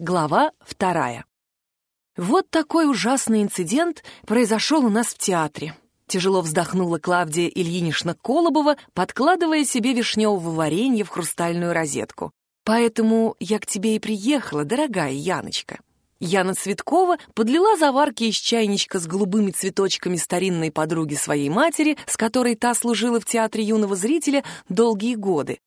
Глава вторая. Вот такой ужасный инцидент произошел у нас в театре. Тяжело вздохнула Клавдия Ильинична Колобова, подкладывая себе вишневого варенья в хрустальную розетку. «Поэтому я к тебе и приехала, дорогая Яночка». Яна Цветкова подлила заварки из чайничка с голубыми цветочками старинной подруги своей матери, с которой та служила в театре юного зрителя долгие годы.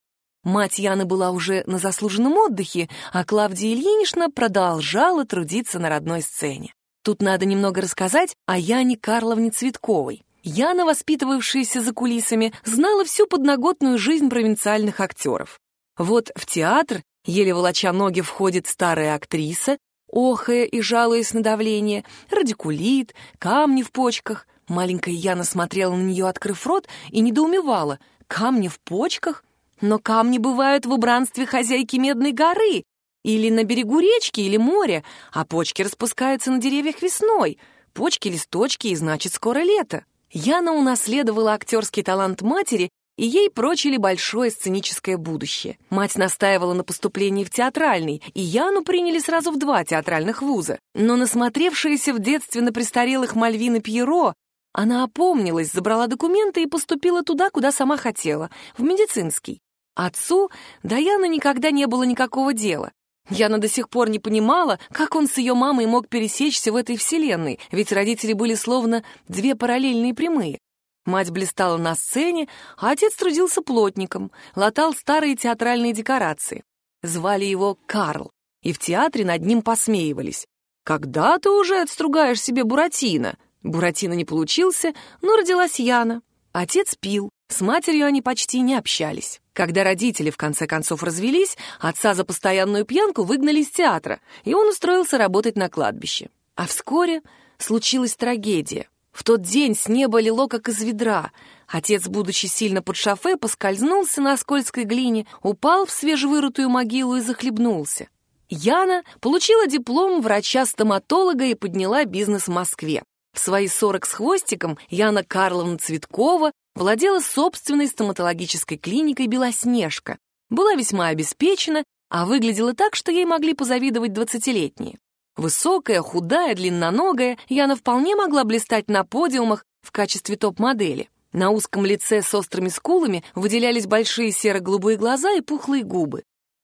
Мать Яны была уже на заслуженном отдыхе, а Клавдия Ильинична продолжала трудиться на родной сцене. Тут надо немного рассказать о Яне Карловне Цветковой. Яна, воспитывавшаяся за кулисами, знала всю подноготную жизнь провинциальных актеров. Вот в театр, еле волоча ноги, входит старая актриса, охая и жалуясь на давление, радикулит, камни в почках. Маленькая Яна смотрела на нее, открыв рот, и недоумевала. Камни в почках? Но камни бывают в убранстве хозяйки Медной горы, или на берегу речки или моря, а почки распускаются на деревьях весной. Почки, листочки, и значит, скоро лето. Яна унаследовала актерский талант матери, и ей прочили большое сценическое будущее. Мать настаивала на поступлении в театральный, и Яну приняли сразу в два театральных вуза. Но насмотревшаяся в детстве на престарелых Мальвины Пьеро, она опомнилась, забрала документы и поступила туда, куда сама хотела, в медицинский. Отцу до Яны никогда не было никакого дела. Яна до сих пор не понимала, как он с ее мамой мог пересечься в этой вселенной, ведь родители были словно две параллельные прямые. Мать блистала на сцене, а отец трудился плотником, латал старые театральные декорации. Звали его Карл, и в театре над ним посмеивались. «Когда ты уже отстругаешь себе Буратино?» Буратино не получился, но родилась Яна. Отец пил, с матерью они почти не общались. Когда родители в конце концов развелись, отца за постоянную пьянку выгнали из театра, и он устроился работать на кладбище. А вскоре случилась трагедия. В тот день с неба лило, как из ведра. Отец, будучи сильно под шофе, поскользнулся на скользкой глине, упал в свежевырытую могилу и захлебнулся. Яна получила диплом врача-стоматолога и подняла бизнес в Москве. В свои сорок с хвостиком Яна Карловна Цветкова владела собственной стоматологической клиникой «Белоснежка», была весьма обеспечена, а выглядела так, что ей могли позавидовать двадцатилетние. Высокая, худая, длинноногая, Яна вполне могла блистать на подиумах в качестве топ-модели. На узком лице с острыми скулами выделялись большие серо-голубые глаза и пухлые губы.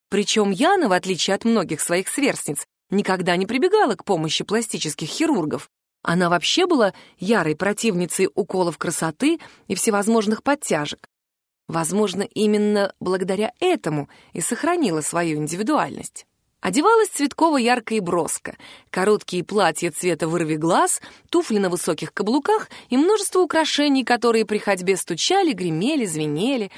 Причем Яна, в отличие от многих своих сверстниц, никогда не прибегала к помощи пластических хирургов. Она вообще была ярой противницей уколов красоты и всевозможных подтяжек. Возможно, именно благодаря этому и сохранила свою индивидуальность. Одевалась Цветкова ярко и броско. Короткие платья цвета вырви глаз, туфли на высоких каблуках и множество украшений, которые при ходьбе стучали, гремели, звенели.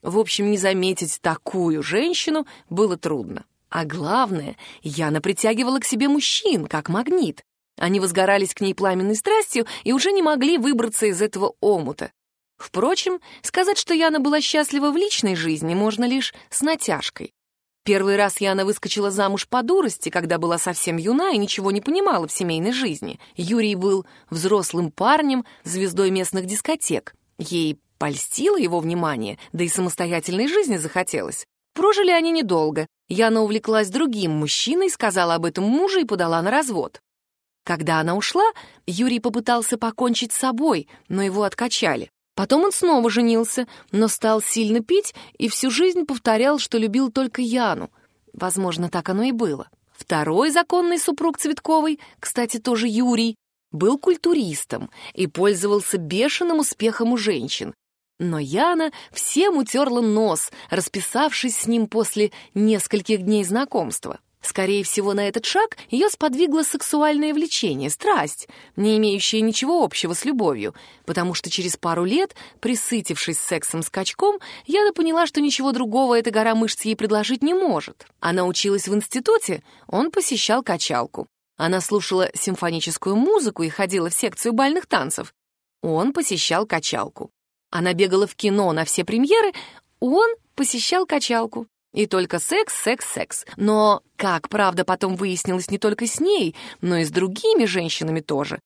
В общем, не заметить такую женщину было трудно. А главное, Яна притягивала к себе мужчин, как магнит. Они возгорались к ней пламенной страстью и уже не могли выбраться из этого омута. Впрочем, сказать, что Яна была счастлива в личной жизни, можно лишь с натяжкой. Первый раз Яна выскочила замуж по дурости, когда была совсем юна и ничего не понимала в семейной жизни. Юрий был взрослым парнем, звездой местных дискотек. Ей польстило его внимание, да и самостоятельной жизни захотелось. Прожили они недолго. Яна увлеклась другим мужчиной, сказала об этом мужу и подала на развод. Когда она ушла, Юрий попытался покончить с собой, но его откачали. Потом он снова женился, но стал сильно пить и всю жизнь повторял, что любил только Яну. Возможно, так оно и было. Второй законный супруг Цветковой, кстати, тоже Юрий, был культуристом и пользовался бешеным успехом у женщин. Но Яна всем утерла нос, расписавшись с ним после нескольких дней знакомства. Скорее всего, на этот шаг ее сподвигло сексуальное влечение, страсть, не имеющая ничего общего с любовью, потому что через пару лет, присытившись сексом скачком, Яна поняла, что ничего другого эта гора мышц ей предложить не может. Она училась в институте, он посещал качалку. Она слушала симфоническую музыку и ходила в секцию бальных танцев. Он посещал качалку. Она бегала в кино на все премьеры, он посещал качалку. И только секс, секс, секс. Но, как правда потом выяснилось не только с ней, но и с другими женщинами тоже.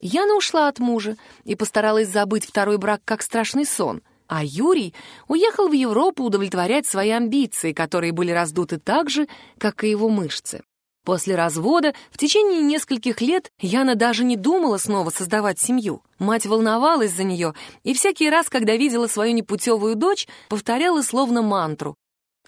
Яна ушла от мужа и постаралась забыть второй брак как страшный сон, а Юрий уехал в Европу удовлетворять свои амбиции, которые были раздуты так же, как и его мышцы. После развода в течение нескольких лет Яна даже не думала снова создавать семью. Мать волновалась за нее, и всякий раз, когда видела свою непутевую дочь, повторяла словно мантру.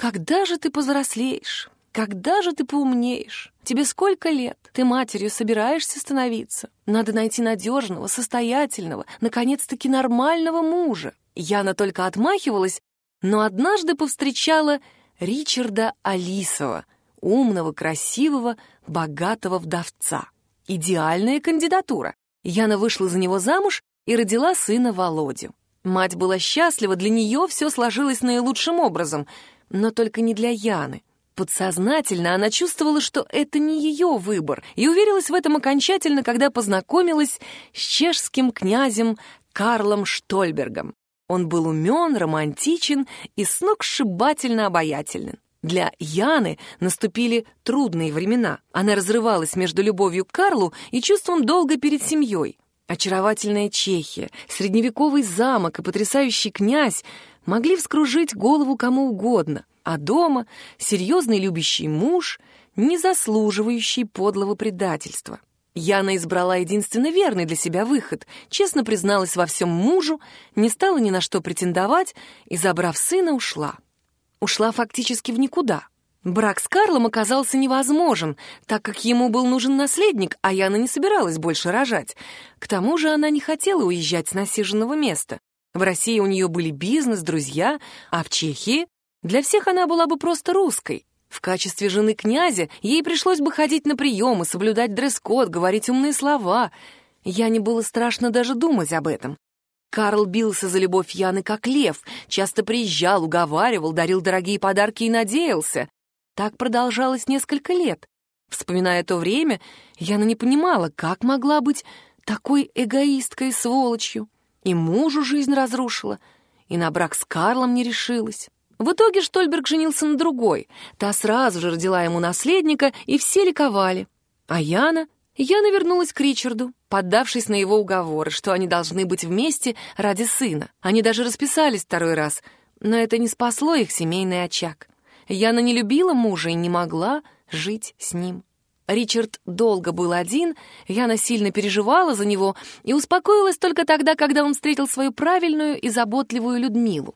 «Когда же ты повзрослеешь? Когда же ты поумнеешь? Тебе сколько лет? Ты матерью собираешься становиться? Надо найти надежного, состоятельного, наконец-таки нормального мужа». Яна только отмахивалась, но однажды повстречала Ричарда Алисова — умного, красивого, богатого вдовца. Идеальная кандидатура. Яна вышла за него замуж и родила сына Володю. Мать была счастлива, для нее все сложилось наилучшим образом, но только не для Яны. Подсознательно она чувствовала, что это не ее выбор, и уверилась в этом окончательно, когда познакомилась с чешским князем Карлом Штольбергом. Он был умен, романтичен и сногсшибательно обаятелен. Для Яны наступили трудные времена. Она разрывалась между любовью к Карлу и чувством долга перед семьей. Очаровательная Чехия, средневековый замок и потрясающий князь могли вскружить голову кому угодно, а дома серьезный любящий муж, не заслуживающий подлого предательства. Яна избрала единственно верный для себя выход, честно призналась во всем мужу, не стала ни на что претендовать и, забрав сына, ушла ушла фактически в никуда. Брак с Карлом оказался невозможен, так как ему был нужен наследник, а Яна не собиралась больше рожать. К тому же она не хотела уезжать с насиженного места. В России у нее были бизнес, друзья, а в Чехии для всех она была бы просто русской. В качестве жены князя ей пришлось бы ходить на приемы, соблюдать дресс-код, говорить умные слова. Яне было страшно даже думать об этом. Карл бился за любовь Яны как лев, часто приезжал, уговаривал, дарил дорогие подарки и надеялся. Так продолжалось несколько лет. Вспоминая то время, Яна не понимала, как могла быть такой эгоисткой сволочью. И мужу жизнь разрушила, и на брак с Карлом не решилась. В итоге Штольберг женился на другой. Та сразу же родила ему наследника, и все ликовали. А Яна Яна вернулась к Ричарду, поддавшись на его уговоры, что они должны быть вместе ради сына. Они даже расписались второй раз, но это не спасло их семейный очаг. Яна не любила мужа и не могла жить с ним. Ричард долго был один, Яна сильно переживала за него и успокоилась только тогда, когда он встретил свою правильную и заботливую Людмилу.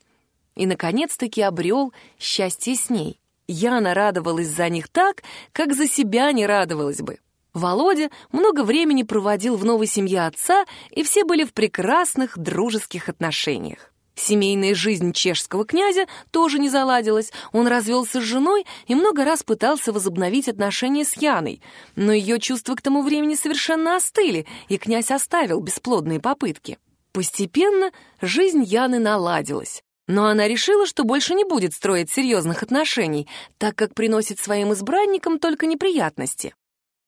И, наконец-таки, обрел счастье с ней. Яна радовалась за них так, как за себя не радовалась бы. Володя много времени проводил в новой семье отца, и все были в прекрасных дружеских отношениях. Семейная жизнь чешского князя тоже не заладилась. Он развелся с женой и много раз пытался возобновить отношения с Яной, но ее чувства к тому времени совершенно остыли, и князь оставил бесплодные попытки. Постепенно жизнь Яны наладилась. Но она решила, что больше не будет строить серьезных отношений, так как приносит своим избранникам только неприятности.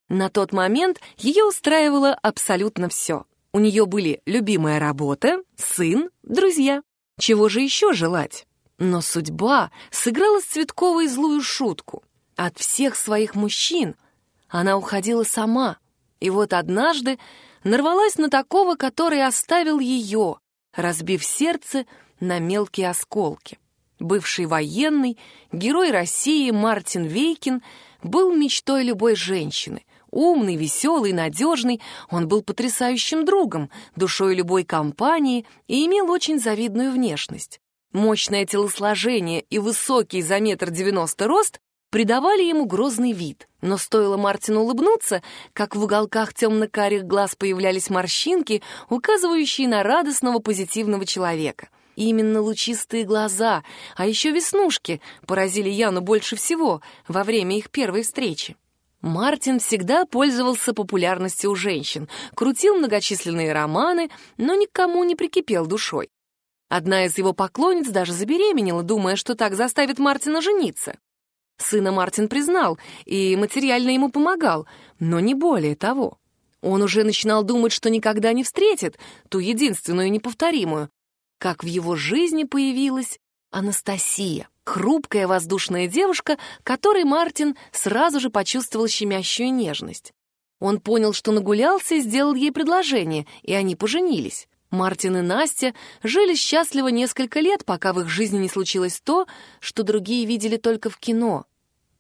На тот момент ее устраивало абсолютно все. У нее были любимая работа, сын, друзья. Чего же еще желать? Но судьба сыграла с Цветковой злую шутку. От всех своих мужчин она уходила сама. И вот однажды нарвалась на такого, который оставил ее, разбив сердце на мелкие осколки. Бывший военный, герой России Мартин Вейкин был мечтой любой женщины — Умный, веселый, надежный, он был потрясающим другом, душой любой компании и имел очень завидную внешность. Мощное телосложение и высокий за метр девяносто рост придавали ему грозный вид. Но стоило Мартину улыбнуться, как в уголках темно-карих глаз появлялись морщинки, указывающие на радостного позитивного человека. И именно лучистые глаза, а еще веснушки поразили Яну больше всего во время их первой встречи. Мартин всегда пользовался популярностью у женщин, крутил многочисленные романы, но никому не прикипел душой. Одна из его поклонниц даже забеременела, думая, что так заставит Мартина жениться. Сына Мартин признал и материально ему помогал, но не более того. Он уже начинал думать, что никогда не встретит ту единственную неповторимую, как в его жизни появилась Анастасия. Хрупкая воздушная девушка, которой Мартин сразу же почувствовал щемящую нежность. Он понял, что нагулялся и сделал ей предложение, и они поженились. Мартин и Настя жили счастливо несколько лет, пока в их жизни не случилось то, что другие видели только в кино.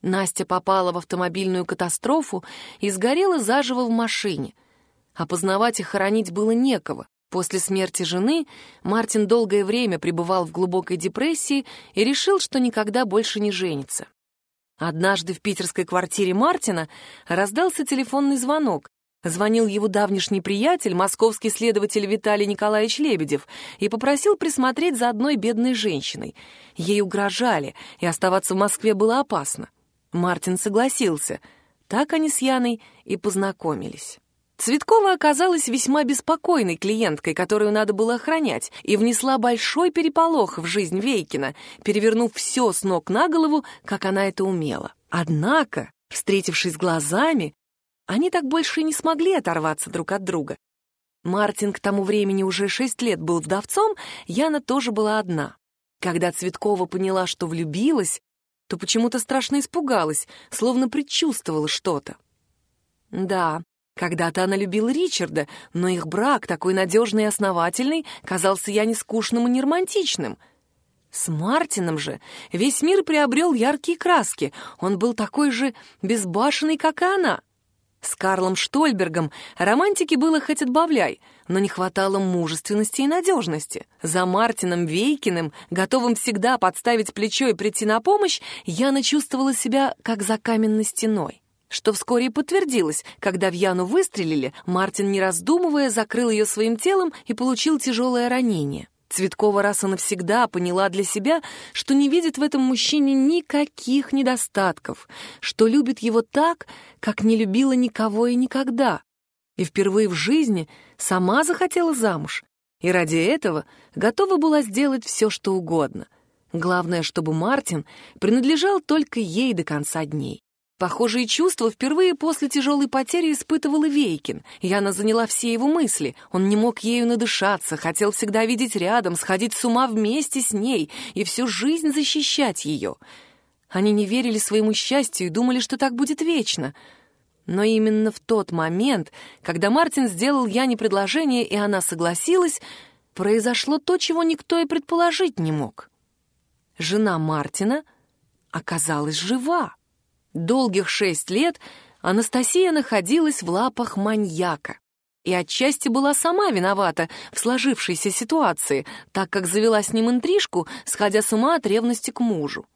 Настя попала в автомобильную катастрофу и сгорела заживо в машине. Опознавать и хоронить было некого. После смерти жены Мартин долгое время пребывал в глубокой депрессии и решил, что никогда больше не женится. Однажды в питерской квартире Мартина раздался телефонный звонок. Звонил его давнишний приятель, московский следователь Виталий Николаевич Лебедев, и попросил присмотреть за одной бедной женщиной. Ей угрожали, и оставаться в Москве было опасно. Мартин согласился. Так они с Яной и познакомились. Цветкова оказалась весьма беспокойной клиенткой, которую надо было охранять, и внесла большой переполох в жизнь Вейкина, перевернув все с ног на голову, как она это умела. Однако, встретившись глазами, они так больше и не смогли оторваться друг от друга. Мартин к тому времени уже шесть лет был вдовцом, Яна тоже была одна. Когда Цветкова поняла, что влюбилась, то почему-то страшно испугалась, словно предчувствовала что-то. Да, когда-то она любила Ричарда, но их брак, такой надежный и основательный, казался я не скучным и не романтичным. С Мартином же весь мир приобрел яркие краски, он был такой же безбашенный, как и она. С Карлом Штольбергом романтики было хоть отбавляй, но не хватало мужественности и надежности. За Мартином Вейкиным, готовым всегда подставить плечо и прийти на помощь, Яна чувствовала себя как за каменной стеной что вскоре подтвердилось, когда в Яну выстрелили, Мартин, не раздумывая, закрыл ее своим телом и получил тяжелое ранение. Цветкова раз и навсегда поняла для себя, что не видит в этом мужчине никаких недостатков, что любит его так, как не любила никого и никогда. И впервые в жизни сама захотела замуж, и ради этого готова была сделать все, что угодно. Главное, чтобы Мартин принадлежал только ей до конца дней. Похожие чувства впервые после тяжелой потери испытывал и Вейкин. Яна заняла все его мысли. Он не мог ею надышаться, хотел всегда видеть рядом, сходить с ума вместе с ней и всю жизнь защищать ее. Они не верили своему счастью и думали, что так будет вечно. Но именно в тот момент, когда Мартин сделал Яне предложение, и она согласилась, произошло то, чего никто и предположить не мог. Жена Мартина оказалась жива. Долгих шесть лет Анастасия находилась в лапах маньяка. И отчасти была сама виновата в сложившейся ситуации, так как завела с ним интрижку, сходя с ума от ревности к мужу.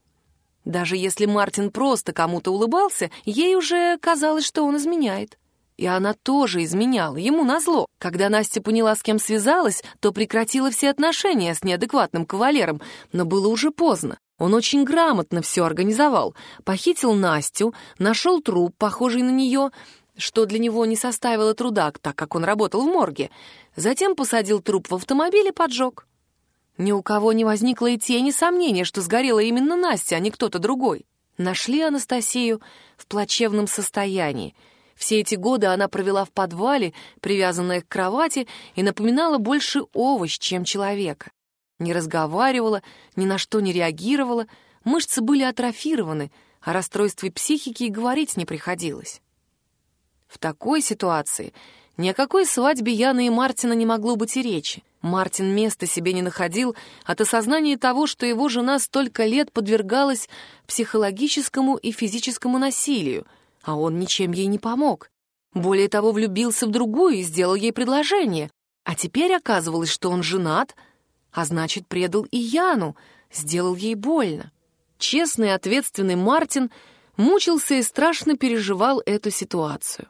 Даже если Мартин просто кому-то улыбался, ей уже казалось, что он изменяет. И она тоже изменяла, ему назло. Когда Настя поняла, с кем связалась, то прекратила все отношения с неадекватным кавалером, но было уже поздно. Он очень грамотно все организовал. Похитил Настю, нашел труп, похожий на нее, что для него не составило труда, так как он работал в морге. Затем посадил труп в автомобиль и поджег. Ни у кого не возникло и тени сомнения, что сгорела именно Настя, а не кто-то другой. Нашли Анастасию в плачевном состоянии. Все эти годы она провела в подвале, привязанная к кровати, и напоминала больше овощ, чем человека не разговаривала, ни на что не реагировала, мышцы были атрофированы, о расстройстве психики и говорить не приходилось. В такой ситуации ни о какой свадьбе Яны и Мартина не могло быть и речи. Мартин места себе не находил от осознания того, что его жена столько лет подвергалась психологическому и физическому насилию, а он ничем ей не помог. Более того, влюбился в другую и сделал ей предложение. А теперь оказывалось, что он женат — а значит, предал и Яну, сделал ей больно. Честный ответственный Мартин мучился и страшно переживал эту ситуацию.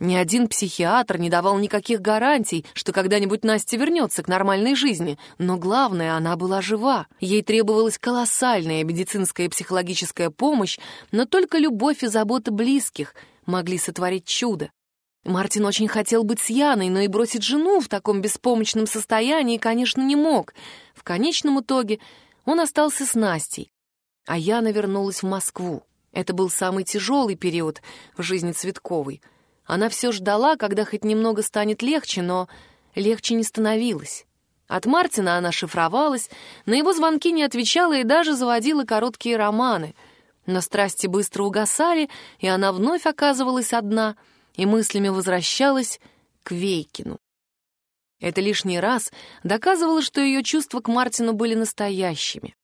Ни один психиатр не давал никаких гарантий, что когда-нибудь Настя вернется к нормальной жизни, но главное, она была жива. Ей требовалась колоссальная медицинская и психологическая помощь, но только любовь и забота близких могли сотворить чудо. Мартин очень хотел быть с Яной, но и бросить жену в таком беспомощном состоянии, конечно, не мог. В конечном итоге он остался с Настей, а Яна вернулась в Москву. Это был самый тяжелый период в жизни Цветковой. Она все ждала, когда хоть немного станет легче, но легче не становилось. От Мартина она шифровалась, на его звонки не отвечала и даже заводила короткие романы. Но страсти быстро угасали, и она вновь оказывалась одна — и мыслями возвращалась к Вейкину. Это лишний раз доказывало, что ее чувства к Мартину были настоящими.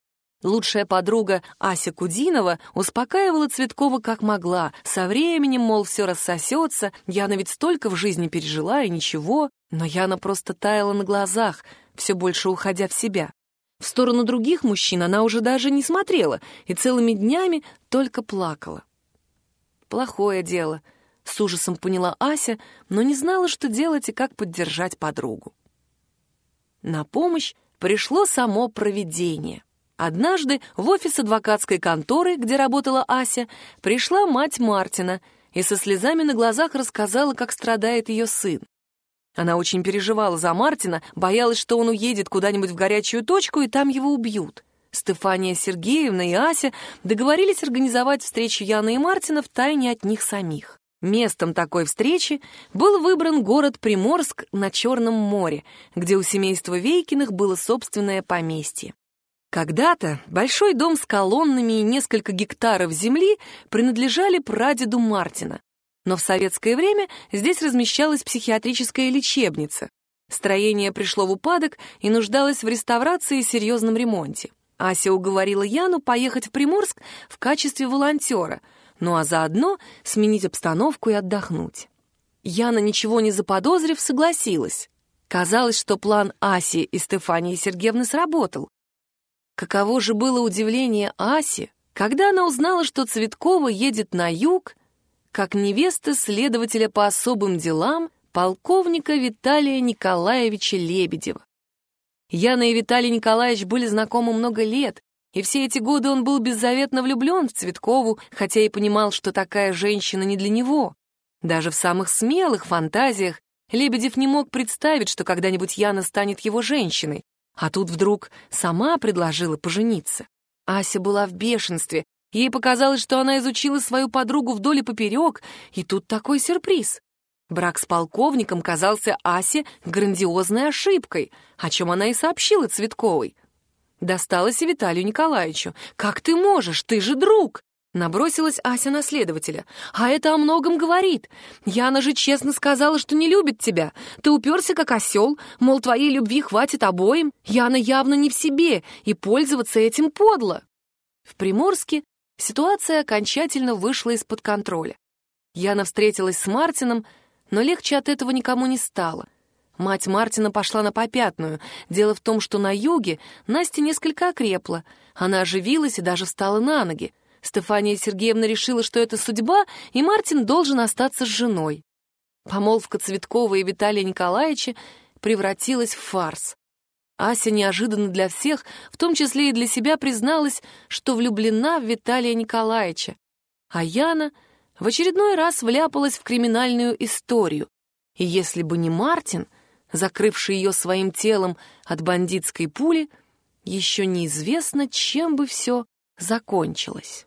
Лучшая подруга Ася Кудинова успокаивала Цветкова как могла. Со временем, мол, все рассосется, Яна ведь столько в жизни пережила и ничего. Но Яна просто таяла на глазах, все больше уходя в себя. В сторону других мужчин она уже даже не смотрела и целыми днями только плакала. Плохое дело — с ужасом поняла Ася, но не знала, что делать и как поддержать подругу. На помощь пришло само провидение. Однажды в офис адвокатской конторы, где работала Ася, пришла мать Мартина и со слезами на глазах рассказала, как страдает ее сын. Она очень переживала за Мартина, боялась, что он уедет куда-нибудь в горячую точку, и там его убьют. Стефания Сергеевна и Ася договорились организовать встречу Яны и Мартина в тайне от них самих. Местом такой встречи был выбран город Приморск на Черном море, где у семейства Вейкиных было собственное поместье. Когда-то большой дом с колоннами и несколько гектаров земли принадлежали прадеду Мартина, но в советское время здесь размещалась психиатрическая лечебница. Строение пришло в упадок и нуждалось в реставрации и серьезном ремонте. Ася уговорила Яну поехать в Приморск в качестве волонтера — ну а заодно сменить обстановку и отдохнуть. Яна, ничего не заподозрив, согласилась. Казалось, что план Аси и Стефании Сергеевны сработал. Каково же было удивление Аси, когда она узнала, что Цветкова едет на юг, как невеста следователя по особым делам полковника Виталия Николаевича Лебедева. Яна и Виталий Николаевич были знакомы много лет, и все эти годы он был беззаветно влюблен в Цветкову, хотя и понимал, что такая женщина не для него. Даже в самых смелых фантазиях Лебедев не мог представить, что когда-нибудь Яна станет его женщиной, а тут вдруг сама предложила пожениться. Ася была в бешенстве, ей показалось, что она изучила свою подругу вдоль и поперек, и тут такой сюрприз. Брак с полковником казался Асе грандиозной ошибкой, о чем она и сообщила Цветковой — Досталось Виталию Николаевичу. «Как ты можешь? Ты же друг!» Набросилась Ася на следователя. «А это о многом говорит. Яна же честно сказала, что не любит тебя. Ты уперся как осел, мол, твоей любви хватит обоим. Яна явно не в себе, и пользоваться этим подло». В Приморске ситуация окончательно вышла из-под контроля. Яна встретилась с Мартином, но легче от этого никому не стало. Мать Мартина пошла на попятную. Дело в том, что на юге Настя несколько окрепла. Она оживилась и даже встала на ноги. Стефания Сергеевна решила, что это судьба, и Мартин должен остаться с женой. Помолвка Цветкова и Виталия Николаевича превратилась в фарс. Ася неожиданно для всех, в том числе и для себя, призналась, что влюблена в Виталия Николаевича. А Яна в очередной раз вляпалась в криминальную историю. И если бы не Мартин, закрывший ее своим телом от бандитской пули, еще неизвестно, чем бы все закончилось.